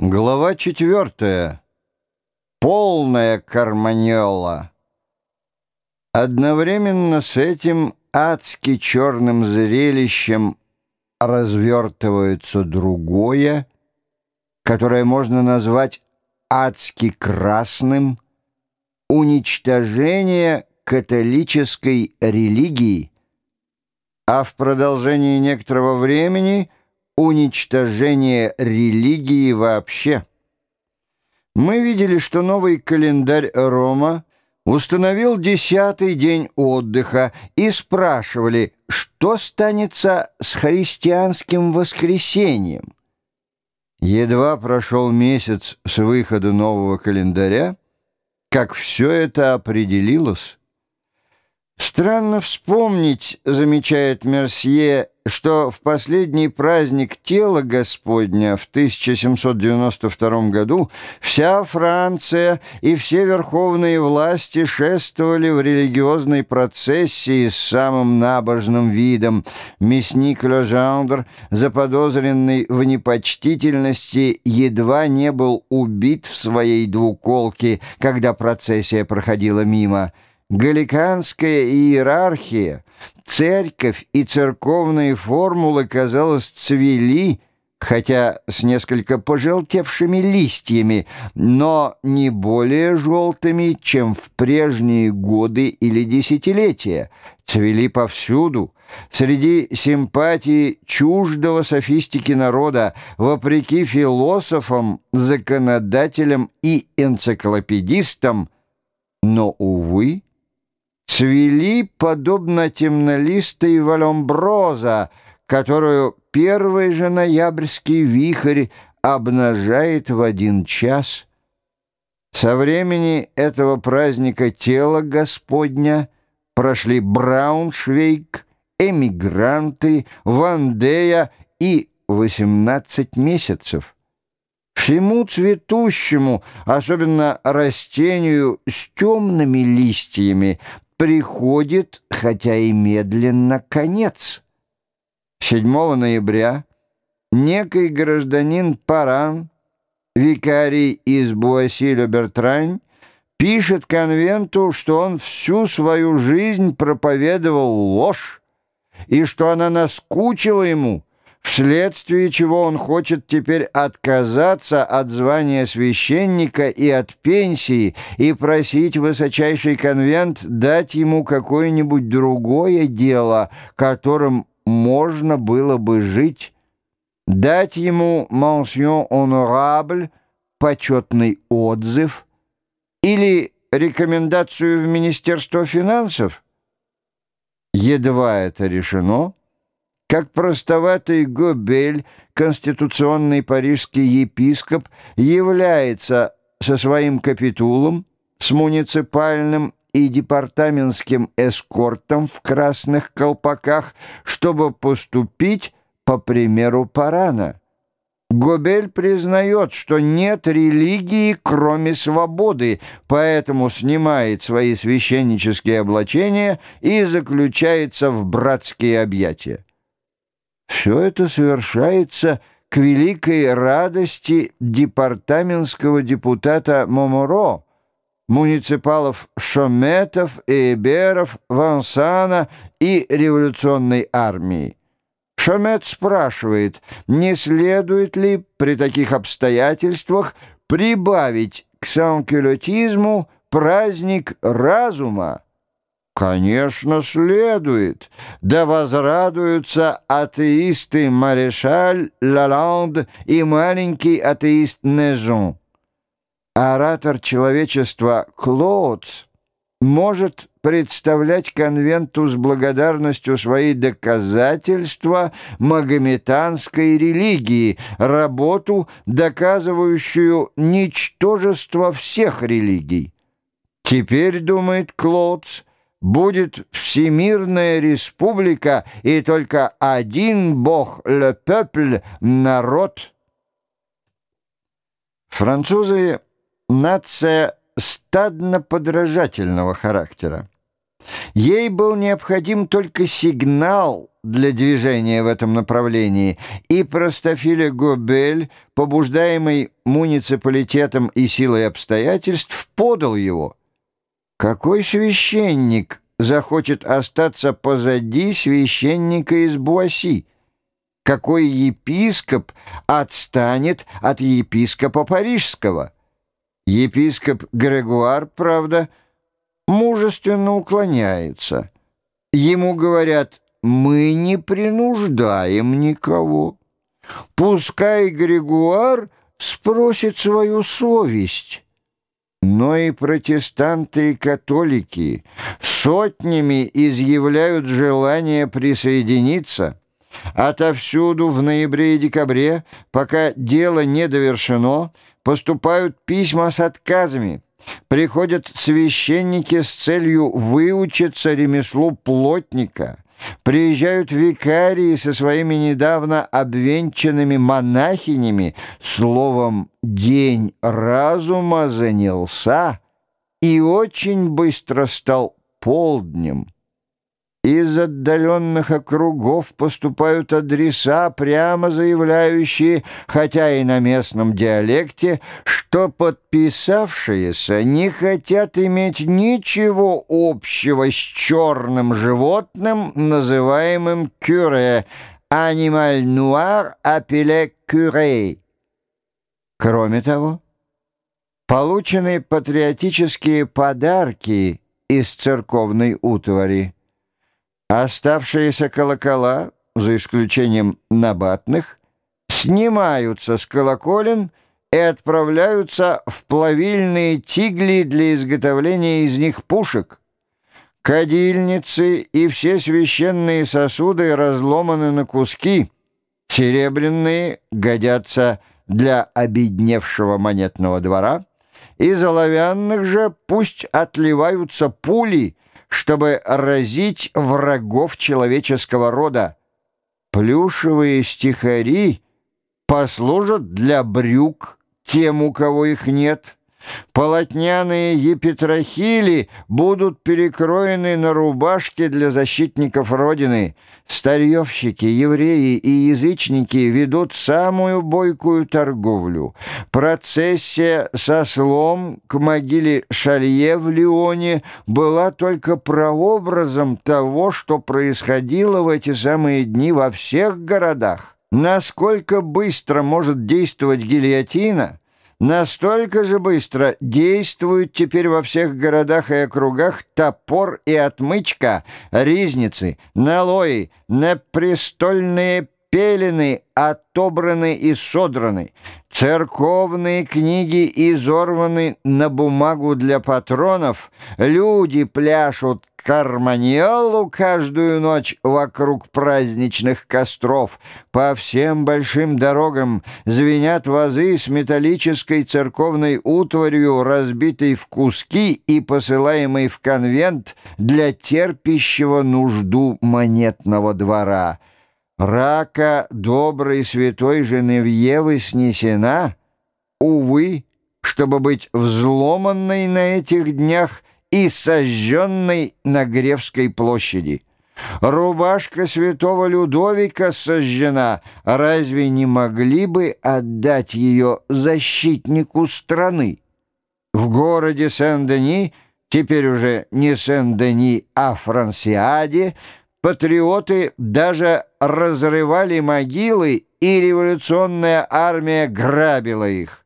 Глава четвертая. Полная карманьола. Одновременно с этим адски черным зрелищем развертывается другое, которое можно назвать адски красным, уничтожение католической религии, а в продолжении некоторого времени — уничтожение религии вообще. Мы видели, что новый календарь Рома установил десятый день отдыха и спрашивали, что станется с христианским воскресением. Едва прошел месяц с выхода нового календаря, как все это определилось. Странно вспомнить, замечает Мерсье, что в последний праздник тела Господня в 1792 году вся Франция и все верховные власти шествовали в религиозной процессии с самым набожным видом. Мясник Лежандр, заподозренный в непочтительности, едва не был убит в своей двуколке, когда процессия проходила мимо. Галиканская иерархия, церковь и церковные формулы, казалось, цвели, хотя с несколько пожелтевшими листьями, но не более желтыми, чем в прежние годы или десятилетия, цвели повсюду, среди симпатии чуждого софистики народа, вопреки философам, законодателям и энциклопедистам, но, увы, цвели подобно темнолистой валомброза, которую первый же ноябрьский вихрь обнажает в один час. Со времени этого праздника тела Господня прошли Брауншвейг, эмигранты, Вандея и 18 месяцев. Всему цветущему, особенно растению с темными листьями, приходит, хотя и медленно, конец. 7 ноября некий гражданин Паран, викарий из Буаси-Ле-Бертрань, пишет конвенту, что он всю свою жизнь проповедовал ложь, и что она наскучила ему – вследствие чего он хочет теперь отказаться от звания священника и от пенсии и просить высочайший конвент дать ему какое-нибудь другое дело, которым можно было бы жить, дать ему «mention honorable» почетный отзыв или рекомендацию в Министерство финансов. Едва это решено, как простоватый Гобель, конституционный парижский епископ, является со своим капитулом, с муниципальным и департаментским эскортом в красных колпаках, чтобы поступить по примеру Парана. Гобель признает, что нет религии, кроме свободы, поэтому снимает свои священнические облачения и заключается в братские объятия. Все это совершается к великой радости департаментского депутата Моморо, муниципалов Шометов, Эберов, Вансана и революционной армии. Шомет спрашивает, не следует ли при таких обстоятельствах прибавить к санкюлотизму праздник разума. Конечно, следует. Да возрадуются атеисты Марешаль, Лаланд и маленький атеист Нежон. Оратор человечества Клоудс может представлять конвенту с благодарностью свои доказательства магометанской религии, работу, доказывающую ничтожество всех религий. Теперь, думает Клоудс, будет всемирная республика и только один бог, le peuple, народ. Французы — нация стадно-подражательного характера. Ей был необходим только сигнал для движения в этом направлении, и простофиля Гобель, побуждаемый муниципалитетом и силой обстоятельств, подал его. Какой священник захочет остаться позади священника из Буаси? Какой епископ отстанет от епископа Парижского? Епископ Грегуар, правда, мужественно уклоняется. Ему говорят «Мы не принуждаем никого». Пускай Грегуар спросит свою совесть. Но и протестанты и католики сотнями изъявляют желание присоединиться. Отовсюду в ноябре и декабре, пока дело не довершено, поступают письма с отказами. Приходят священники с целью выучиться ремеслу плотника. Приезжают викарии со своими недавно обвенчанными монахинями. Словом, день разума занялся и очень быстро стал полднем. Из отдаленных округов поступают адреса, прямо заявляющие, хотя и на местном диалекте, что подписавшиеся не хотят иметь ничего общего с черным животным, называемым кюре, «animal noir appelé curé». Кроме того, получены патриотические подарки из церковной утвари. Оставшиеся колокола, за исключением набатных, снимаются с колоколен и отправляются в плавильные тигли для изготовления из них пушек. Кадильницы и все священные сосуды разломаны на куски. Серебряные годятся для обедневшего монетного двора, из оловянных же пусть отливаются пули — чтобы разить врагов человеческого рода. Плюшевые стихари послужат для брюк тем, у кого их нет. Полотняные епитрахили будут перекроены на рубашки для защитников Родины. Старьевщики, евреи и язычники ведут самую бойкую торговлю. Процессия со слом к могиле Шалье в Лионе была только прообразом того, что происходило в эти самые дни во всех городах. Насколько быстро может действовать гильотина – Настолько же быстро действуют теперь во всех городах и округах топор и отмычка, ризницы, налои, непрестольные пелены отобраны и содраны, церковные книги изорваны на бумагу для патронов, люди пляшут карманьолу каждую ночь вокруг праздничных костров. По всем большим дорогам звенят вазы с металлической церковной утварью, разбитой в куски и посылаемой в конвент для терпящего нужду монетного двора. Рака доброй святой Женевьевы снесена, увы, чтобы быть взломанной на этих днях и сожженной на Гревской площади. Рубашка святого Людовика сожжена. Разве не могли бы отдать ее защитнику страны? В городе Сен-Дени, теперь уже не Сен-Дени, а Франсиаде, патриоты даже разрывали могилы, и революционная армия грабила их.